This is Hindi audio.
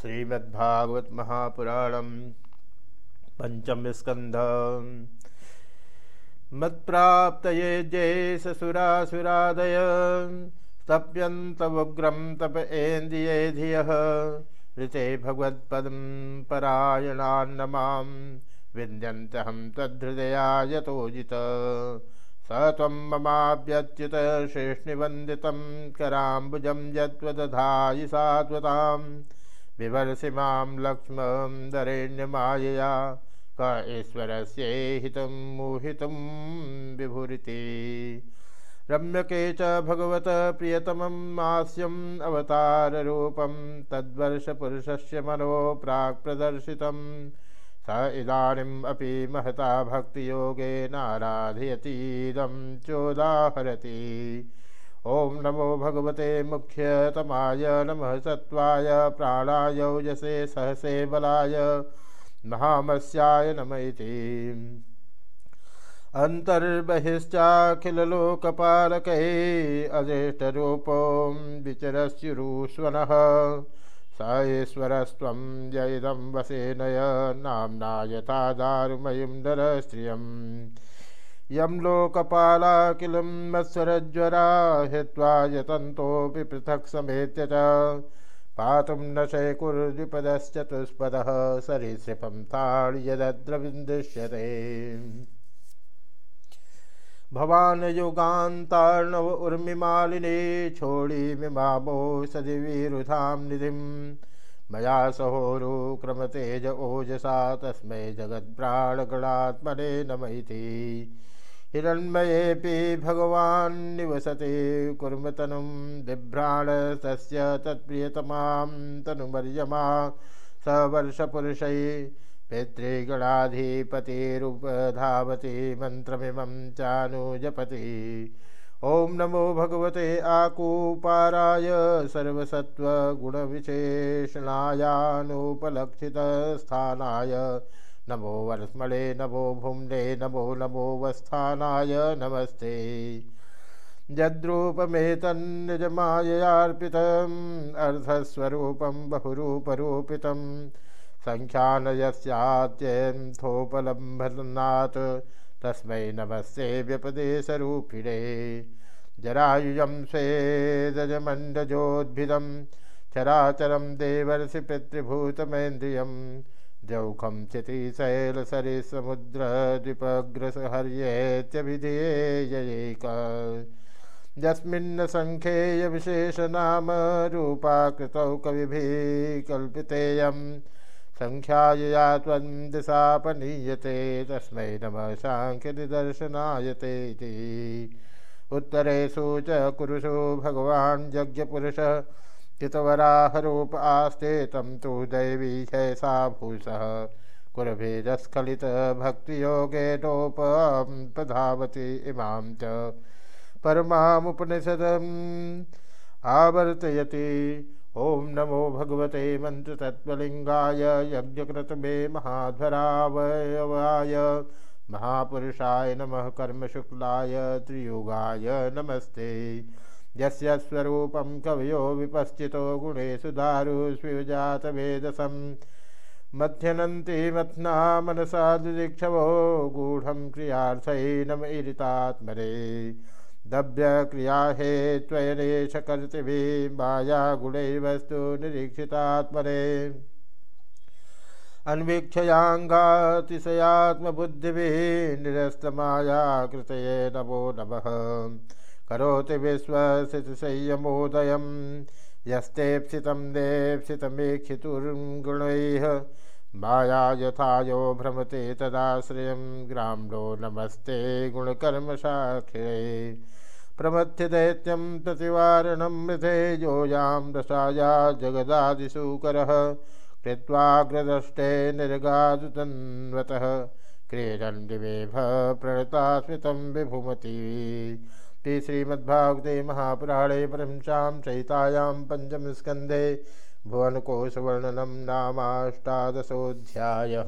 श्रीमद्भागवत महापुराणम पंचम स्कंध मत्प्राप्त जय ससुरासुरादय तप्यन्तवुग्रम तप एन्द्रिये धियः ऋते भगवत्पदं परायणान्नमां विन्द्यन्तहं तद्धृदया यतोजित स त्वं ममाभ्यच्युत शेष्णिवन्दितं कराम्बुजं यत्त्वदधायि सात्वताम् बिभर्षि माँ लक्ष्मन्दरेण्यमायया क ईश्वरस्येहितं मोहितं विभुरिति। रम्यके च भगवत प्रियतमं मास्यम् अवताररूपं, तद्वर्षपुरुषस्य मनो प्राक् प्रदर्शितं स इदानीम् अपि महता भक्तियोगेनाराधयतीदं चोदाहरति। ओम नमो भगवते मुख्यतमाय नमः सत्वाय प्राणाय यसे सहसे बलाय महामस्याय नम इति। अन्तर्बहिश्चाखिलोकपालकै अजेष्टरूपो विचरस्युरुष्वनः स ईश्वरस्त्वं यदं वसेनय नाम्ना यथा दारुमयीं नरस्त्रियम् यम लोकपाला किल मत्सरज्वरा हित्वा यतन्तोऽपि पृथक् समेत्य च। पातुं न शैकुर्द्विपदश्चतुष्पदः सरीसृपं ताड्यद्रविन्दुष्यते भवान् युगान्तार्णव उर्मिमालिने छोडीमिमामो सदिविरुधां निधिं। मया सहोरुक्रमतेज ओजसा तस्मै जगत्प्राणगणात्मने नमैति हिरण्मयेऽपि भगवान् निवसति कुर्मतनुं बिभ्राणस्तस्य तत्प्रियतमां तनुमर्यमा स वर्षपुरुषै पितृगणाधिपतिरुपधावति मन्त्रमिमं चानुजपति। ॐ नमो भगवते आकूपाराय सर्वसत्त्वगुणविशेषणायानुपलक्षितस्थानाय नमो वर्ष्मणे नमो भुम्ने नमो नमो वस्थानाय नमस्ते यद्रूपमेतन्निजमाययार्पितम् अर्धस्वरूपं बहुरूपरूपितं सङ्ख्यानयस्यात्यन्थोपलम्भनात् तस्मै नमस्ते व्यपदेशरूपिणे। जरायुजं स्वेदजमण्डजोद्भिदं चराचरं देवर्षि पितृभूतमेन्द्रियम् द्यौखं चितिशैलसरिसमुद्रद्विपग्रसहर्येत्यभिधेयैक यस्मिन्न सङ्ख्येयविशेषनामरूपाकृतौ कविभिः कल्पितेयं सङ्ख्यायया त्वं दिशापनीयते तस्मै नमः साङ्ख्यनिदर्शनायते इति। उत्तरेषु च कुरुषु भगवान् यज्ञपुरुषः चितवराहरूप आस्ते तम तो दैवी शैसा भूषः कुरभेदस्खलित भक्तियोगेनोपधावति इमां च। परमामुपनिषदम् आवर्तयति। ॐ नमो भगवते मन्त्रतत्त्वलिङ्गाय यज्ञकृतमे महाध्वरावयवाय। महापुरुषाय नमः, कर्मशुक्लाय, त्रियुगाय नमस्ते। यस्य स्वरूपं कवयो विपश्चितो गुणेषु दारुष्विजातवेदसं मध्यनन्ति मथ्ना मनसा दुदीक्षवो गूढं क्रियार्थैनम ईरितात्मरे दभ्यक्रिया हे त्वयनेशकर्तृभिः मायागुणैर्वस्तु निरीक्षितात्मरे। अन्वीक्षयाङ्गातिशयात्मबुद्धिभिः निरस्तमाया कृतये नमो नमः। करोति विश्वसितसंयमोदयं यस्तेप्सितं देप्सितमेक्षितुर्गुणैः माया यथा यो भ्रमते तदाश्रयं। ग्राम्णो नमस्ते गुणकर्मसाक्षिणे प्रमथ्य दैत्यं प्रतिवारणं मृथे योयां रसाया जगदादिशूकरः। कृत्वाग्रदष्टे निर्गादुतन्वतः। क्रीडन् विवेभ प्रणता स्मृतं विभुमती। इति श्रीमद्भागवते महापुराणे परंशां चयितायां पञ्चमस्कन्धे भुवनकोशवर्णनं नामाष्टादशोऽध्यायः।